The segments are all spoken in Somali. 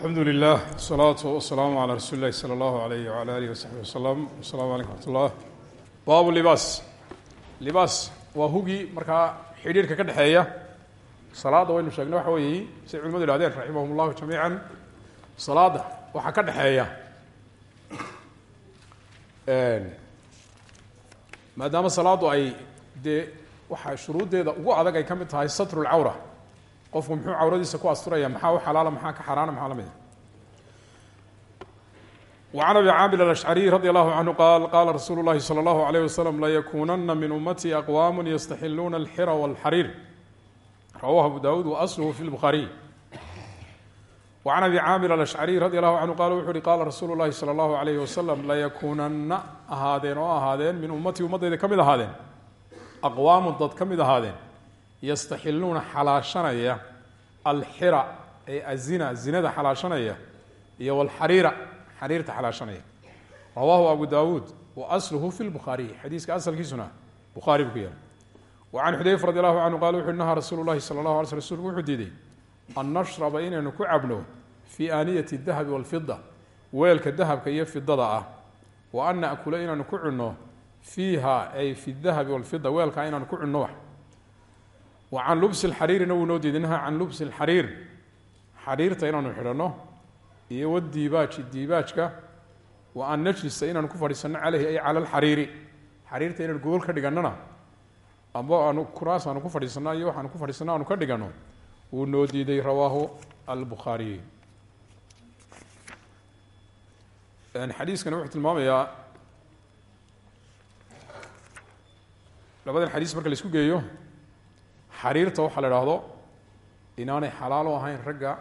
alxamdu lilah wsalaatu wasalaamu calaa rasuuli illahi sala allahu alayh wala alih wasaxbi wasalam asalamu alaykum raxmat ullah baabu libaas libaas waa hugii markaa xidhiirka ka dhexeeya salaadda waynu sheegnay waxa weeye siay culimadu ihahdeen raximahum llahu jamiica salaadda waxaa ka dhexeeya maadaama salaaddu ay dee waxaa shuruuddeeda ugu adag ay ka mid tahay satru lcawra qofku muxuu cawradiisa ku asturaya maxaa u xalaala maxaa ka xaaraana maxaa la mida وعn أbي cاmir الأشcري رضي الله عنه qال qاla رasuل الlahi slى الlaه عليه وsلم laيkunana min umatي أqوام ystxiluna الxira والxarيir rawah abu dawud وأslه في الbخariي وعn أbي cاmir الأشcري radي الlaه عanه qal wuxu uhi qala rasuulu الlahi slى الlaه عليه وsلم layakunana ahaadeen oo ahaadeen min ummatii ummadayda ka mid ahaadeen aqwaamu dad ka mid ahaadeen yastaxiluuna xalaashanaya alxira ee azina zinada xalaashanaya iyo walxariira xariirta xalaashanaya. Rawaahu abu dawuud wa asluhu fi lbukhaariy xadiiska asalkiisuna bukhaari buu ku yahay. Wa can radi allahu canhu qala wuxu nahaa rasuulu sala allahu alay sl rsulku wuxuu diiday an nashraba inaynu ku cabno fii aaniyati dahabi walfida weelka dahabka iyo fidada ah wa an naakula inaanu ku cunno fiiha ay fi dahabi walfida weelkaa inaanu ku cunno wax wa can lubsi lxariirina wuu noo diiday naha can lubsi lxariir xariirta inaanu xidhanno iyo wadiibaaji diibaajka wa an najlisa inaanu ku fadhiisanno caleyhi ay cala alxariiri xariirta inaanu gogol ka dhigannona amba aanu kuraas aanu ku fadhiisanno iyo waxaanu ku fadhiisanno aanu ka dhiganno wuu noo diiday rawaahu albukhaariy xadiiskani wuxuu tilmaamayaa labadan xadiis marka la xariirta waxaa la idhaahdo inaanay xalaal u ahayn ragga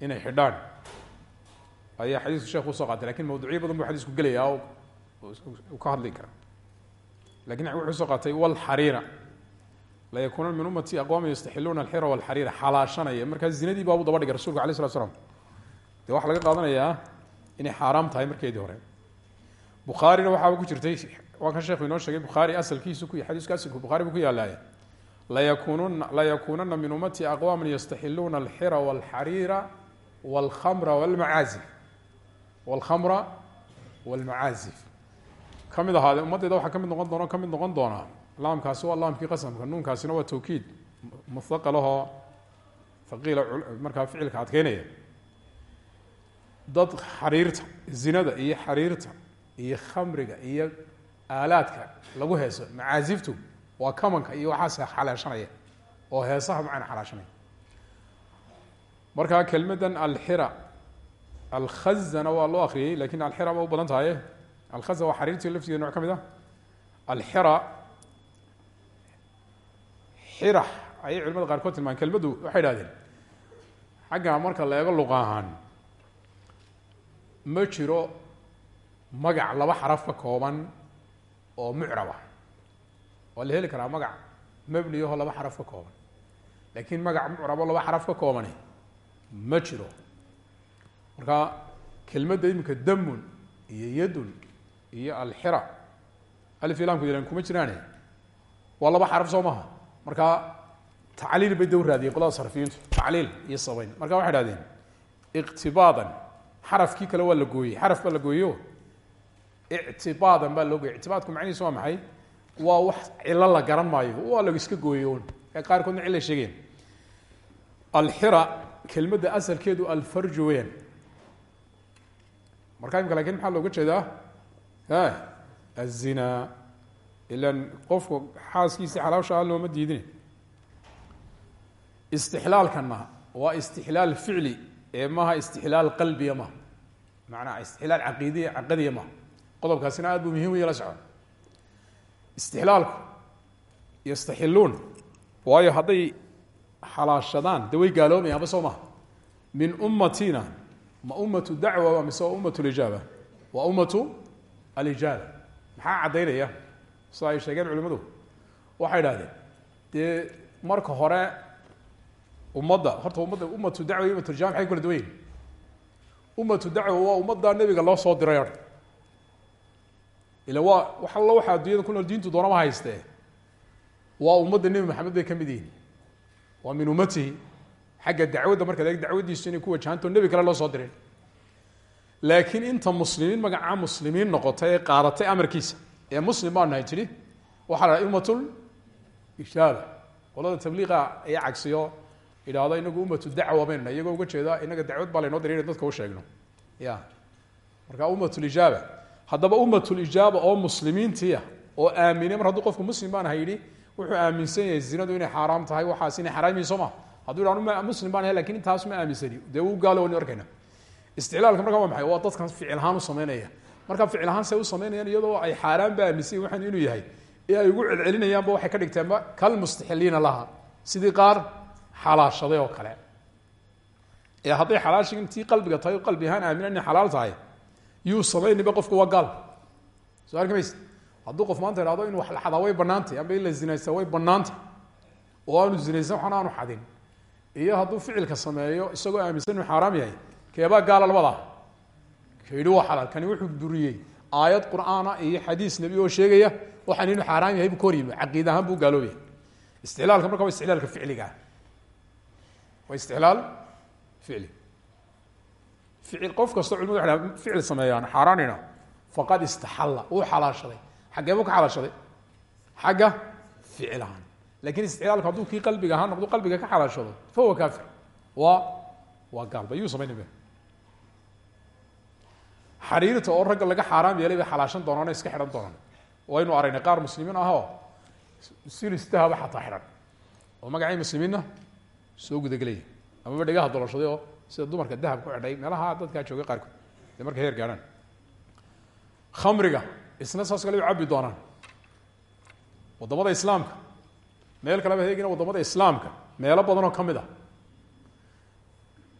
inay xidhaan. Ayaa xadiisku sheekhu u soo qaatay laakiin mawduucyo badan buu xadiisku gelayaa uu ka hadli kara laakiin wuxuu u soo qaatay walxariira layakuuna min ummati aqwaaman yastaxiluuna alxira walxariira xalaashanaya. Markaa zinadii baabu daba dhigay rasulka alay slat dee waxaa laga qaadanayaa inay xaaraam tahay markeedii hore. Bukhaarina waxaaba ku jirtay waa kan sheekhu inoo sheegay bukhaari asalkiisu ku xadiisku asalku bukhari buu ku yaalaaya layakunana min ummati aqwaaman yastaxiluuna alxira walxariira walkhamra walmacaazif walkhamra walmacaazif ka mid ahaadee ummaddayda waxaa ka mid noqon doona ka mid noqon doonaa laamkaasi waa laamkii qasamka nuunkaasina waa tawkiid muthaqalahoo haqiila markaa ficilka adkeynaya dad xariirta zinada iyo xariirta iyo khamriga iyo aalaadka lagu heeso macaaziftu waa kamanka iyo waxaas xalaashanaya oo heesaha macana xalaashanaya. Markaa kelmaddan alxira alkhazana waa loo akriyey laakiin alxira ba u badan tahaye alkhaza waa xariirtii laftigeeda nooc ka mid a alxira xirax ayay culimada qaarkood tilmaan. Kelmaddu waxay idhahdeen xagga marka la eego luqa ma jiro magac laba xaraf ka kooban oo mucrab ah waa la heli karaa magac mabniyaho laba xaraf ka kooban. Lakin magac mucrabo laba xaraf ka koobani ma jiro. Marka kelmadda iminka damun iyo yadun iyo alxira alif ilamku yalan kuma jiraane. Waa laba xaraf soo maha. Marka tacliil bay daw raadiyeen qolada sarfiyiintu tacliil iyo sabayn. Marka waxay hahdeen iqtibaadan. Xarafkii kale waa la gooyey. Xaraf la gooyeyo ictibaadan baa loo gooyey. Ictibaadku macnihiisu waa maxay waa wax cilo la garan maayo. Waa la iska gooyoon ee qaarkoodna cilla sheegeen. Alxira kelmadda asalkeedu alfarju weyan marka imika laakiin maxaa looga jeedaa? A azina ilan qofku xaaskiisii xalaasha a looma diidin istixlaalkana waa istixlaal ficli. Ee maaha istixlaal qalbiya maha maanaa istixlaal caqiidiya caqadiya maha qodobkaasina aad buu muhiim u yala socon istixlaalku yastaxiluun waayo hadday xalaashadaan de way soo maha. Min ummatina ma ummatu dacwa mise waa ummatu lijaaba? Waa ummatu alijaaba. Maxaa caddaynaya? Sida ay sheegeen waxay idhahdeen dee marka hore ummadda horta ummadda ummatu dacwa iyo ummatu lijaba maxay kala duwan ummatu dacwa waa ummadda nebiga loo soo diray ila waa wax allo waxaa addunyada ku nool diintu doonama haystee waa ummadda nebi maxamed bay ka mid yihiin. Waa min ummatihi. Xagga dacwadda marka la dacwadiisu inay ku wajahanto nebi kale loo soo dirin. Laakiin inta muslimiin magacaa muslimiin noqotay ee amarkiisa ee muslim baan nahay tidhi waxaa la dhaha ummatul ijaaba qolada tabliiqa ayaa cagsiyo idhaahdo inagu ummatu dacwa baynu iyagoo uga jeeda inaga dacwad baa laynoo diray ina dadka u sheegno. Ya marka ummatulijaaba haddaba ummatulijaaba oo muslimiintiia oo aaminay mar hadduu qofku muslim baan ahay yidhi wuxuu aaminsan yahay zinadu inay xaaraam tahay waxaas inay xaraam yihiin soo ma hadduu idhahdo muslim baan ahay laakiin intaas ma aaminsani. Dee wuu gaalo waynu arkayna. Isticlaalka marka waa maxay? Waa dadkan ficil ahaan u sameynaya. Marka ficil ahaan say u sameynayaan iyadoo ay xaaraan ba aaminsan waxaan inuu yahay. Ee ay ugu celcelinayaanba waxay ka dhigteenba kal mustaxiliina laha. Sidii qaar xalaashaday oo kale. Ee hadday xalaashig intii qalbiga tahay qalbi ahaan aamina inay tahay yuu samayniba qofku waa gaal. Soo arki hadduu qof maanta ihahdo in wax la xadaa way banaantay amba in way banaantay oo aanu zinaysan waxna xadin. Iyo hadduu ficilka sameeyo isagoo aaminsan inuu xaaraam yahay keebaa gaala labadaa kayidhi waa xalaal. Kani wuxuu duriyey aayad qur'aana iyo xadiis nebi oo sheegaya waxaan inuu xaaraam yahay buu ka hor yimi caqiida ahaan buu gaaloobaya isticlaalka marka waa isticlaalka ficliga. Waa ficil qof kastoo culimadu waxay dhahan ficil sameeyaan xaaraanina faqad istaxalla wuu xalaashaday. Xaggee buu ka xalaashaday? Xagga ficil ahaan laakiin isticlaalku hadduu kii qalbiga ahaan noqdo qalbiga ka xalaashado fa huwa kafir waa waa gaalba yuu samaynaya xariirta oo ragga laga xaaraam yeelay bay xalaashan doonaan iska xidhan doonaan. Waynu aragnay qaar muslimiin ahoo silistahaba xataa xidhan. Oo magacii sida dumarka dahab ku xidhay meelaha dadkaa joogay qaarkood dee markay heer gaadhaan khamriga isna saas kale u cabbi doonaan. Waddamada islaamka meel kaleba heegina waddamada islaamka meelo badanoo ka mid ah.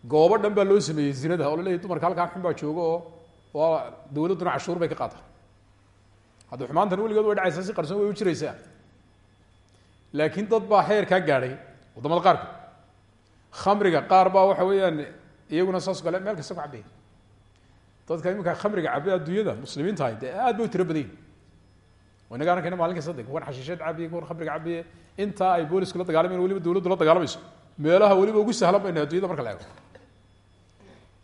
Goobo dhan loo sameeyey zinada oo la dumarka halkaa xun jooga oo waa dawladduna cashuur bay ka qaata. Hadda xumaantan weligood way dhacaysaa si qarsoon way u jiraysaa. Laakiin dad baa xeer kaa gaadhay waddamada qaarkood khamriga qaar baa waxa weeyaan iyaguna saas kale meel kasta ku cabaya dadka iminka khamriga cabay adduunyada muslimiinta ahay dee aad bay u tiro badanyihin inaga arkayna maalin kasta de kuwan khamriga cabiye intaa ay boolisku la dagaalamayan waliba dawladdu la dagaalamayso meelaha weliba ugu sahlan bayna addunyada marka la eego.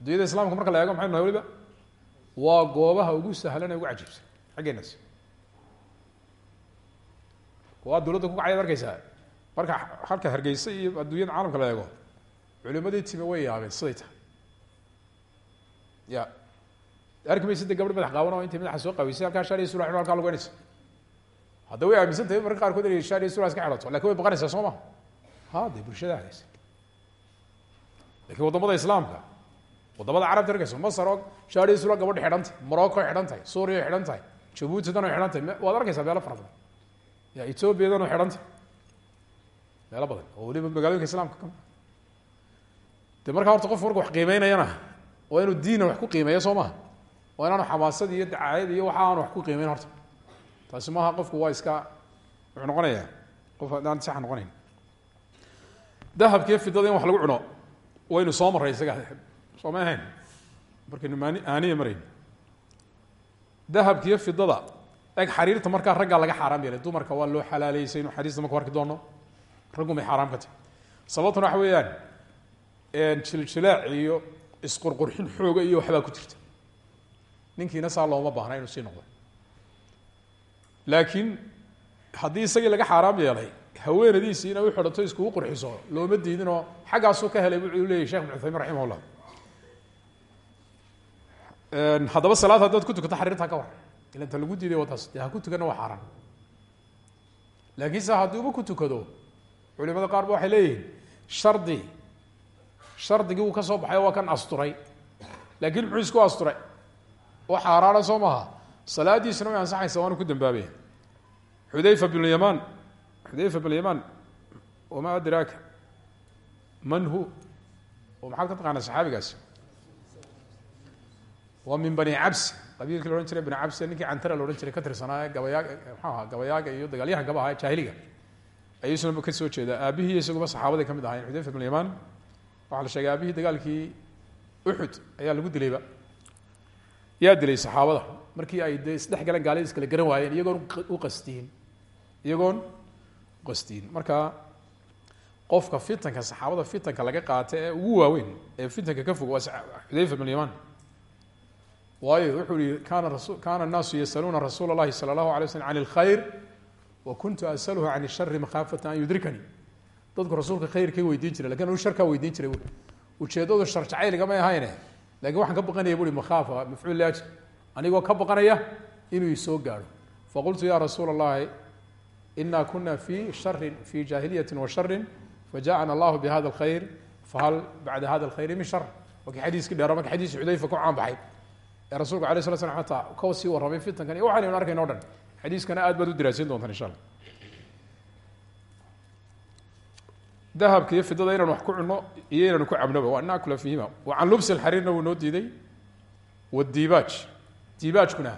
Addunyada islamka marka la eego maxay nahay waliba waa goobaha ugu sahlan ee ugu cajiibsan. Xaggeenaas waa dawladda ku kacayaad arkeysaa marka halka hargeysa iyo adduunyada caalamka la eego culimadii time way yaabeen siday tahay ya. Arki maysa de gabadh madax qaaban oo intay madaxa soo qaweysay halkaa shaariya sura xidho halkaa lugeynaysa hadda way aaminsan tahay marka qaarkood inay shaariya sura iska xidhato laakiin way baqanaysaa soo ma ha dee bulshada hadaysa laakiin waddamada islaamka waddamada carabta arkeysa masar oo shaariya sura gabadha xidhan morocco xidhan suuriya xidhan tahay jabuutidan ay xidhan arkeysaa meelo fara ya ethoobiyadan oo xidhan badan oo weliba magaalooyinka islamka ka de markaa horta qofku marku wax qiimeynayana waa inuu diinan wax ku qiimeeya soo maha inaanu xamaasad iyo dacaayad iyo waxa aanu wax ku qiimeyn horta. Taasi maaha qofku waa iska wuxuu noqonayaa qof adaan sax noqonayn. Dahabkiiyo fidada wax lagu cuno waynu soo marray isaga. Soo ma ahayn? Markaynu maani aaniya marayn. Dahabkiiyo fidada eg xariirta markaa raggaa laga xaaraam dumarka waa loo xalaaleysay inu xadiista marku arki doono. Raggu may xaaraam ka tahay. Sababtuna waxa weeyaan jiljilaac iyo isqurqurxin xooga iyo waxbaa ku jirta. Ninkiina saa looma baahna inuu sii noqdo. Laakiin haddii isagii laga xaaraam yeelay haweenadiisii inay u xidhato iskugu qurxiso looma diidinoo xaggaasuu ka helay wuxuu leeyahy shekh bin cuthaymin raximah llah haddaba salaad haddaad ku tukato xariirtaa ka war ila inta lagu diiday wataas dee ku tukana waa xaaraan. Laakiin se haddiuba ku tukado culimada qaar ba waxay leeyihiin shardi shardigii ka soo baxay waa kan asturay. Laakiin muxuu isku asturay? Oo xaaraana soo maha salaadiisuna way ansaxaysa waanu ku dambaabaya xudayfa bn yamaan xudayfa bn yamaan wamaa adraaka? Man hu? Oo maxaad ka taqaanaa saxaabigaasi waa min bani cabsi qabiilkii la jiray bani cabsi ninkii cantara la odhan jiray ka tirsanaa gabayaaga mxuu ahaa gabayaaga iyo dagaalyahan gaba aha jaahiliga. Ayuu isna ka soo jeedaa. Aabihii isaguba saxaabaday ka mid ahayen xudayfa bn yamaan waxaa la sheegay aabihii dagaalkii uxud ayaa lagu dilayba yaa dilay saxaabada markii ay dee isdhex galeen gaalida iskala garan waayeen iyagoon u qastiin iyagoon qastiin marka qofka fitanka saxaabada fitanka laga qaata ee ugu waaweyn ee fitanka ka fog waa xudayfa bn yaman waayo wuxuu yihi kana rasu kana الnaasu yasaluuna rasuula اlahi salى اlahu alay slm can اlkhayr wa kuntu asalhu can الshari makhaafata an yudrikani dadku rasuulka khayrkay weydiin jiray lakin anu sharkaa weydiin jiray bui ujeeddadu shar jacayligamay ahayne lakin waxaan ka baqanaya bui makhaafa mafcuul liajr anigoo ka baqanaya inuu isoo gaadho faqultu ya rasuula اllahi ina kuna fi shari fi jahiliyati wa shari fajaءana allahu bihada اlkhayr fahal bacda hada اlkhayri min shar waa kii xadiiskii dheera marka xadiis xudayfa ku caan baxay ee rasuulku alay sla slam ataa ka sii warramay fitankan iyo waxaan aynu arkayno o dhan xadiiskana aad baad u diraasiin doontaan insha alla Dahabka iyo fidada inaan wax ku cuno iyo inaan ku cabnoba. Waa nakula fiihima wa can lubsi lxariirna wuu noo diiday. Wadiibaaj diibaajkuna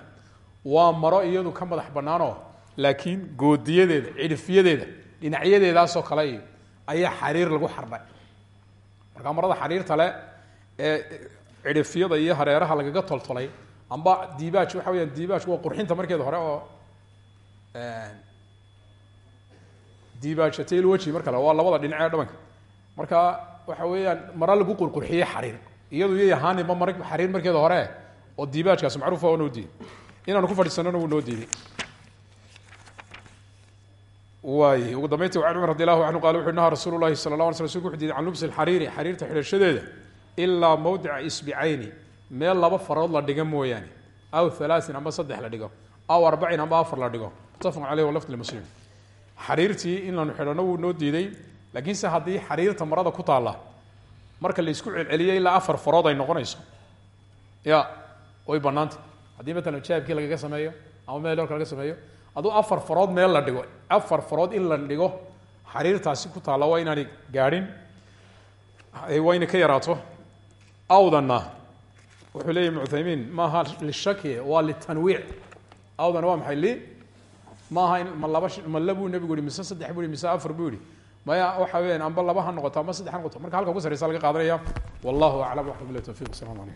waa maro iyadu ka madax banaanoo laakiin goodiyadeeda cidhifyadeeda dhinacyadeedaasoo kale ayaa xariir lagu xardhay. Markaa marada xariirta le ee cidhifyada iyo hareeraha lagaga toltolay amba diibaaj waxa weyaan diibaajku waa diibaajatayl weji marka le waa labada dhinac ee dhabanka marka waxa weeyaan mara lagu qurqurxiyey xariir. Iyadu yay ahaaniba mar xariir markeeda hore oo diibaajkaas macruufa oo noo diiday inaanu ku fadhiisanona wuu noo diiday waay ugu dambeynti an cumar radi allahu canhu qala wuxu naha rasuulu lahi sala la ala sl rsulku wuxu diiday can lubsi lxariiri xariirta xidhashadeeda ilaa mawdica isbicayni meel laba farood la dhigo mooyaane aw halaain amba saddex la dhigo aw arbacin amba afar la dhigo. Mutafaqun caleyh walafd lmuslim xariirtii in lanu xidhano wuu noo diiday laakiinse haddii xariirta marada ku taalla marka la isku celceliyo ilaa afar farood ay noqonayso. Ya way banaanta haddii matalan jaabkii lagaga sameeyo ama meel orka laga sameeyo hadduu afar farood meel la dhigo afar farood in la dhigo xariirtaasi ku taalla waa inaanay gaadhin waa inay ka yaraato. Awdanna wuxuu leeyahy ibn cuthaymiin maaha lishaki waa litanwiic awdana waa maxay? Li maaha in ma laba ma labuu nebigu yihi mise saddex buu yihi mise afar buu yihi maya waxa weyaan amba laba ha noqoto ama saddex ha noqoto. Marka halka ugu sarreysa laga qaadanaya wallahu aclam waxka bilahi tawfiq wasalam alaykum